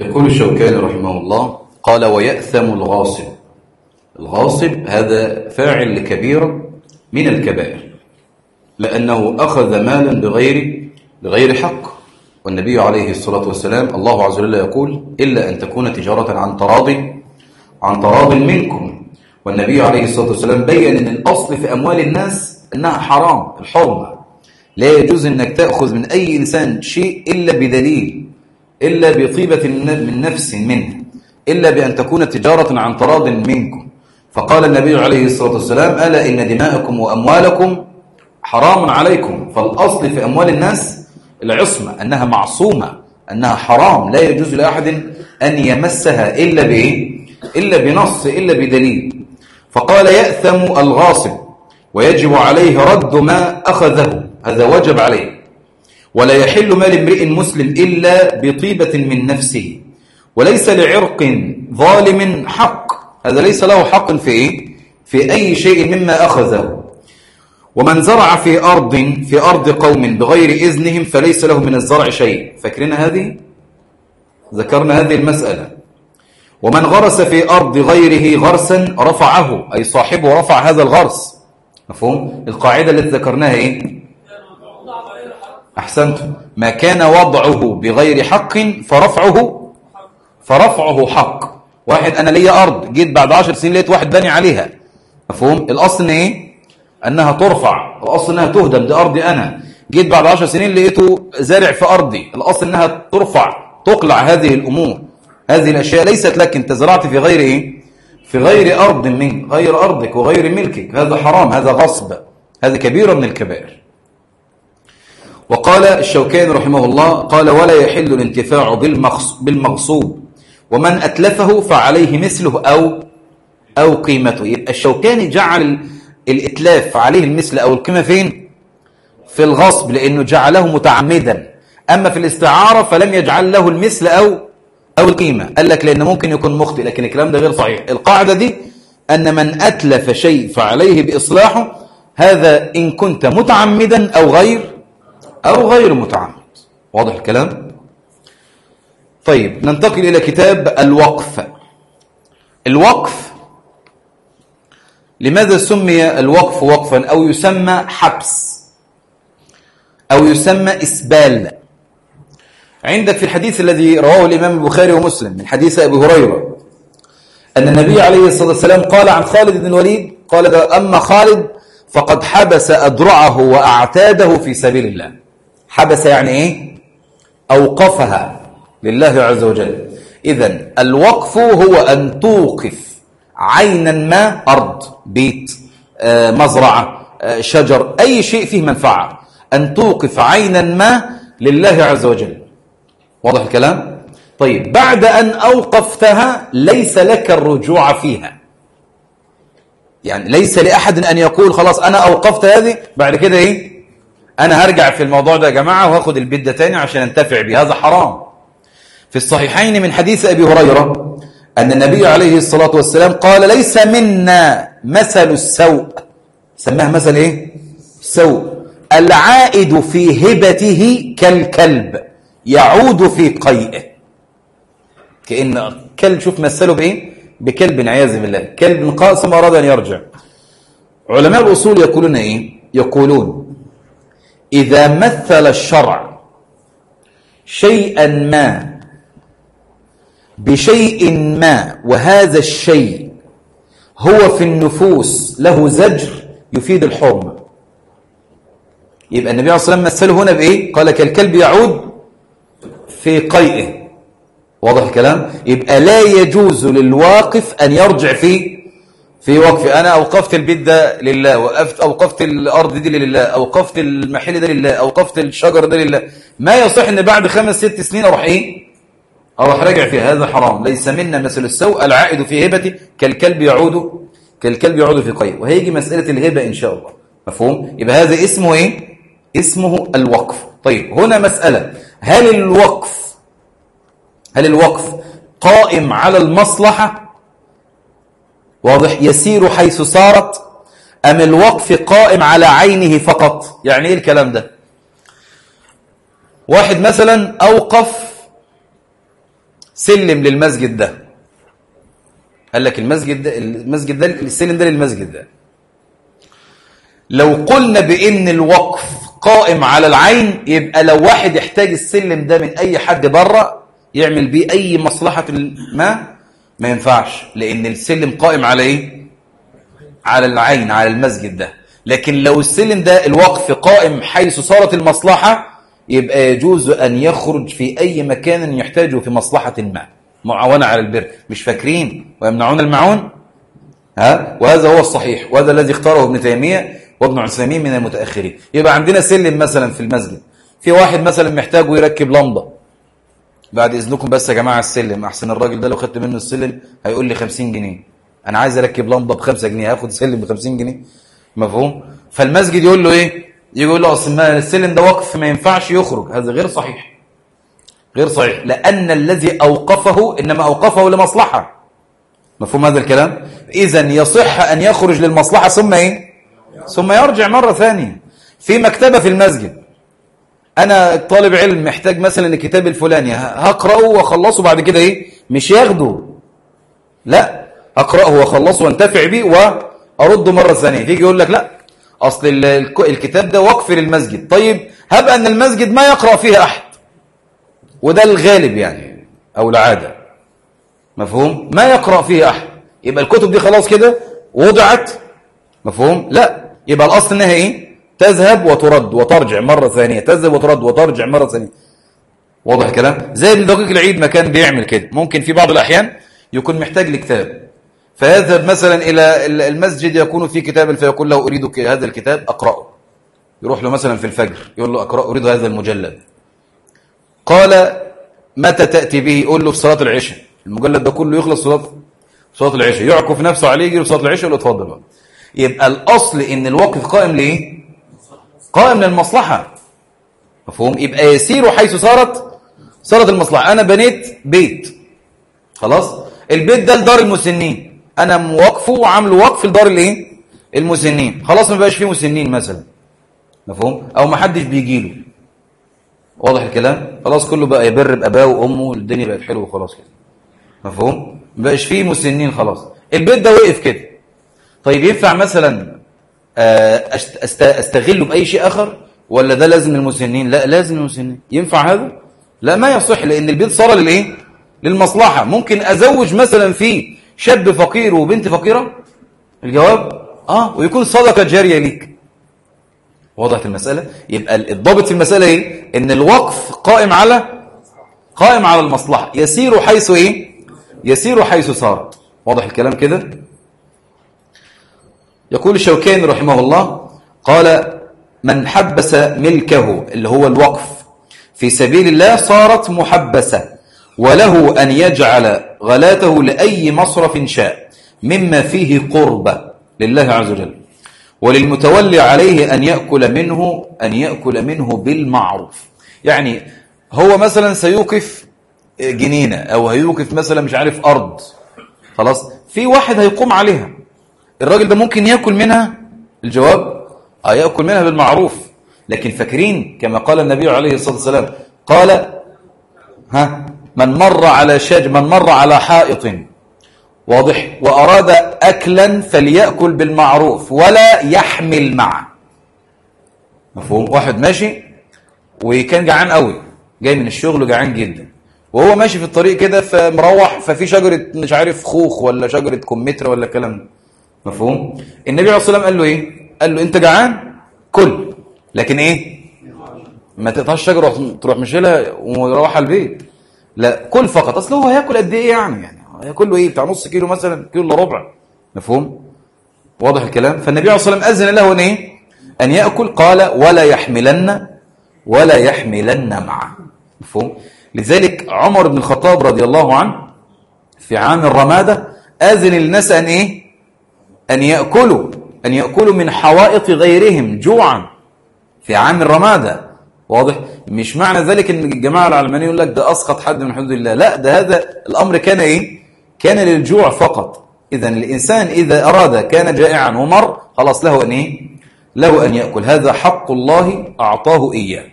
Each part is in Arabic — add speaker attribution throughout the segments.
Speaker 1: يقول الشوكاني رحمه الله قال ويأثم الغاصب. الغاصب هذا فاعل لكبيرة من الكبائر لأنه أخذ مالا بغير بغير حق. والنبي عليه الصلاة والسلام الله عز وجل يقول إلا أن تكون تجارة عن تراضي عن تراضي منكم. والنبي عليه الصلاة والسلام بيّن أن الأصل في أموال الناس أنها حرام الحرمة. لا يجوز أنك تأخذ من أي إنسان شيء إلا بدليل. إلا بطيبة من نفس منه إلا بأن تكون تجارة عن تراض منكم. فقال النبي عليه الصلاة والسلام ألا إن دماءكم وأموالكم حرام عليكم؟ فالأصل في أموال الناس العصمة أنها معصومة أنها حرام لا يجوز لأحد أن يمسها إلا بإيه إلا بنص إلا بدليل. فقال يأثم الغاصب ويجب عليه رد ما أخذه هذا وجب عليه. ولا يحل مال امرئ مسلم إلا بطيبة من نفسه وليس لعرق ظالم حق هذا ليس له حق في إيه؟ في أي شيء مما أخذه ومن زرع في أرض في أرض قوم بغير إذنهم فليس له من الزرع شيء فكرنا هذه؟ ذكرنا هذه المسألة ومن غرس في أرض غيره غرسا رفعه أي صاحبه رفع هذا الغرس مفهوم؟ القاعدة التي ذكرناها إيه؟ أحسنتم. ما كان وضعه بغير حق فرفعه فرفعه حق. واحد أنا لي أرض. جيت بعد عشر سنين لقيت واحد بني عليها. مفهوم؟ الأصل إيه؟ أنها ترفع. الأصل أنها تهدم. دي أرضي أنا. جيت بعد عشر سنين لقيته زارع في أرضي. الأصل أنها ترفع. تقلع هذه الأمور. هذه الأشياء ليست لك أنت زرعت في غير إيه؟ في غير أرض منك. غير أرضك وغير ملكك. هذا حرام. هذا غصب. هذا كبير من الكبائر. وقال الشوكان رحمه الله قال ولا يحل الانتفاع بالمغصوب ومن أتلفه فعليه مثله أو أو قيمته. يبقى الشوكاني جعل الإتلاف عليه المثل أو القيمة فين؟ في الغصب لأنه جعله متعمدا. أما في الاستعارة فلم يجعل له المثل أو أو القيمة. قال لك لأنه ممكن يكون مخطئ لكن الكلام ده غير صحيح. القاعدة دي أن من أتلف شيء فعليه بإصلاحه هذا إن كنت متعمدا أو غير أو غير متعمد. واضح الكلام؟ طيب ننتقل إلى كتاب الوقف. الوقف لماذا سمي الوقف وقفا؟ أو يسمى حبس. أو يسمى إسبال. عندك في الحديث الذي رواه الإمام البخاري ومسلم من حديث أبي هريرة أن النبي عليه الصلاة والسلام قال عن خالد بن الوليد قال أما خالد فقد حبس أدرعه وأعتاده في سبيل الله. حبس يعني إيه أوقفها لله عز وجل. اذا الوقف هو أن توقف عينا ما أرض بيت آه، مزرعة آه، شجر أي شيء فيه منفعة. أن توقف عينا ما لله عز وجل. واضح الكلام؟ طيب بعد أن أوقفتها ليس لك الرجوع فيها. يعني ليس لأحد أن يقول خلاص أنا أوقفت هذه بعد كده إيه؟ أنا هرجع في الموضوع ده يا جماعة وهاخد البيت ده تاني عشان أنتفع بهذا هذا حرام. في الصحيحين من حديث أبي هريرة أن النبي عليه الصلاة والسلام قال ليس منا مثل السوء. سماها مثل إيه؟ سوء. العائد في هبته كالكلب. يعود في قيئه. كأن كلب شوف مثله بإيه؟ بكلب عياذ بالله. كلب قاسم أراد أن يرجع. علماء الأصول يقولون إيه؟ يقولون إذا مثل الشرع شيئا ما بشيء ما وهذا الشيء هو في النفوس له زجر يفيد الحرمة. يبقى النبي عليه الصلاه والسلام مثله هنا بإيه؟ قال كالكلب يعود في قيئه. واضح الكلام؟ يبقى لا يجوز للواقف أن يرجع في في وقف أنا أوقفت البيت ده لله وقفت أوقفت الأرض دي لله أوقفت المحل ده لله أوقفت الشجر ده لله. ما يصح أن بعد خمس ست سنين أروح إيه؟ أروح راجع في هذا حرام ليس منا مثل السوء العائد في هبتي كالكلب يعود كالكلب يعود في قيد وهيجي مسألة الهبة إن شاء الله. مفهوم؟ يبقى هذا اسمه إيه؟ اسمه الوقف. طيب هنا مسألة. هل الوقف هل الوقف قائم على المصلحة؟ واضح. يسير حيث صارت أم الوقف قائم على عينه فقط؟ يعني إيه الكلام ده؟ واحد مثلا أوقف سلم للمسجد ده. قال لك المسجد ده المسجد ده السلم ده للمسجد ده. لو قلنا بإن الوقف قائم على العين يبقى لو واحد يحتاج السلم ده من أي حد بره يعمل بأي أي مصلحة ما؟ ما ينفعش لأن السلم قائم على إيه؟ على العين على المسجد ده. لكن لو السلم ده الوقف قائم حيث صارت المصلحة يبقى يجوز أن يخرج في أي مكان يحتاجه في مصلحة ما. معاونة على البر. مش فاكرين؟ ويمنعون المعون ها؟ وهذا هو الصحيح. وهذا الذي اختاره ابن تيمية وابن عثيمين من المتأخرين. يبقى عندنا سلم مثلا في المسجد. في واحد مثلا محتاجه يركب لمضة بعد إذنكم بس يا جماعة السلم. أحسن الراجل ده لو خدت منه السلم هيقول لي 50 جنيه. أنا عايز أركب لمبة ب 5 جنيه. هاخد سلم ب 50 جنيه. مفهوم؟ فالمسجد يقول له إيه؟ يقول له أصل السلم ده وقف ما ينفعش يخرج. هذا غير صحيح. غير صحيح. لأن الذي أوقفه إنما أوقفه لمصلحة. مفهوم هذا الكلام؟ إذا يصح أن يخرج للمصلحة ثم إيه؟ ثم يرجع مرة ثانية. في مكتبة في المسجد. أنا طالب علم محتاج مثلا الكتاب الفلاني هقرأه وأخلصه بعد كده إيه؟ مش ياخده. لا أقرأه وأخلصه وأنتفع به وأرده مرة ثانية. تيجي يقول لك لا أصل الكتاب ده وقف للمسجد. طيب هبقى أن المسجد ما يقرأ فيه أحد. وده الغالب يعني أو العادة. مفهوم؟ ما يقرأ فيه أحد. يبقى الكتب دي خلاص كده وضعت. مفهوم؟ لا. يبقى الأصل إنها إيه؟ تذهب وترد وترجع مرة ثانية. تذهب وترد وترجع مرة ثانية. واضح الكلام؟ زي دقيق العيد ما كان بيعمل كده. ممكن في بعض الأحيان يكون محتاج لكتاب. فيذهب مثلا إلى المسجد يكون في كتاب فيقول له أريد هذا الكتاب أقرأه. يروح له مثلا في الفجر يقول له أقرأ أريد هذا المجلد. قال متى تأتي به؟ يقول له في صلاة العشاء. المجلد ده كله يخلص صلاة صلاة العشاء. يعكف نفسه عليه يجي صلاة العشاء يقول له اتفضل. يبقى الأصل إن الوقف قائم ليه قائم من المصلحة مفهوم؟ يبقى يسير حيث صارت صارت المصلحة. أنا بنيت بيت. خلاص؟ البيت ده لدار المسنين. أنا موقفه وعامله وقف لدار الإيه؟ المسنين. خلاص ما بقاش فيه مسنين مثلا. مفهوم؟ أو ما حدش بيجي له. واضح الكلام؟ خلاص كله بقى يبر بأباه وأمه والدنيا بقت حلوة وخلاص كده. مفهوم؟ ما بقاش فيه مسنين خلاص. البيت ده وقف كده. طيب ينفع مثلا أه، استغله بأي شيء آخر؟ ولا ده لازم المسنين؟ لا لازم المسنين. ينفع هذا؟ لا ما يصح لأن البيت صار للايه للمصلحة. ممكن أزوج مثلا في شاب فقير وبنت فقيرة؟ الجواب؟ آه ويكون صدقة جارية ليك. وضعت المسألة؟ يبقى الضابط في المسألة إيه؟ إن الوقف قائم على قائم على المصلحة. يسير حيث إيه؟ يسير حيث صار. واضح الكلام كده؟ يقول الشوكين رحمه الله قال من حبس ملكه اللي هو الوقف في سبيل الله صارت محبسة وله أن يجعل غلاته لأي مصرف شاء مما فيه قربة لله عز وجل. وللمتولي عليه أن يأكل منه أن يأكل منه بالمعروف. يعني هو مثلا سيوقف جنينة أو هيوقف مثلا مش عارف أرض خلاص في واحد هيقوم عليها. الراجل ده ممكن ياكل منها؟ الجواب آه يأكل منها بالمعروف. لكن فاكرين كما قال النبي عليه الصلاة والسلام قال ها من مر على شج من مر على حائط واضح وأراد اكلا فليأكل بالمعروف ولا يحمل معه. مفهوم؟ واحد ماشي وكان جعان قوي جاي من الشغل وجعان جدا. وهو ماشي في الطريق كده فمروح ففي شجرة مش عارف خوخ ولا شجرة كمثرى ولا كلام ده. مفهوم؟ النبي عليه الصلاة والسلام قال له إيه؟ قال له أنت جعان؟ كل. لكن إيه؟ ما تقطعش شجرة تروح مشيلها ومروح على البيت. لا كل فقط. أصل هو هياكل قد إيه يعني؟ يعني هياكل إيه؟ بتاع نص كيلو مثلا كيلو إلا ربع. مفهوم؟ واضح الكلام. فالنبي عليه الصلاة والسلام أذن له إن إيه؟ أن يأكل. قال ولا يحملن ولا يحملن معه. مفهوم؟ لذلك عمر بن الخطاب رضي الله عنه في عام الرمادة أذن للناس أن إيه؟ أن يأكلوا أن يأكلوا من حوائط غيرهم جوعا. في عام الرمادة واضح؟ مش معنى ذلك أن الجماعة العلمانية يقول لك ده أسقط حد من حدود الله. لا ده هذا الأمر كان إيه؟ كان للجوع فقط. إذا الإنسان إذا أراد كان جائعا ومر خلاص له أن إيه؟ له أن يأكل. هذا حق الله أعطاه إياه.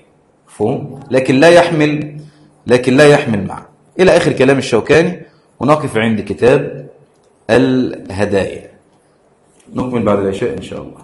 Speaker 1: فهم لكن لا يحمل لكن لا يحمل معه. إلى آخر كلام الشوكاني ونقف عند كتاب الهدايا. نكمل بعد العشاء إن شاء الله